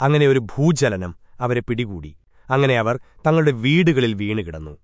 അങ്ങനെ ഒരു ഭൂചലനം അവരെ പിടികൂടി. അങ്ങനെ അവർ തങ്ങളുടെ വീടുകളിൽ വീണുകിടന്നു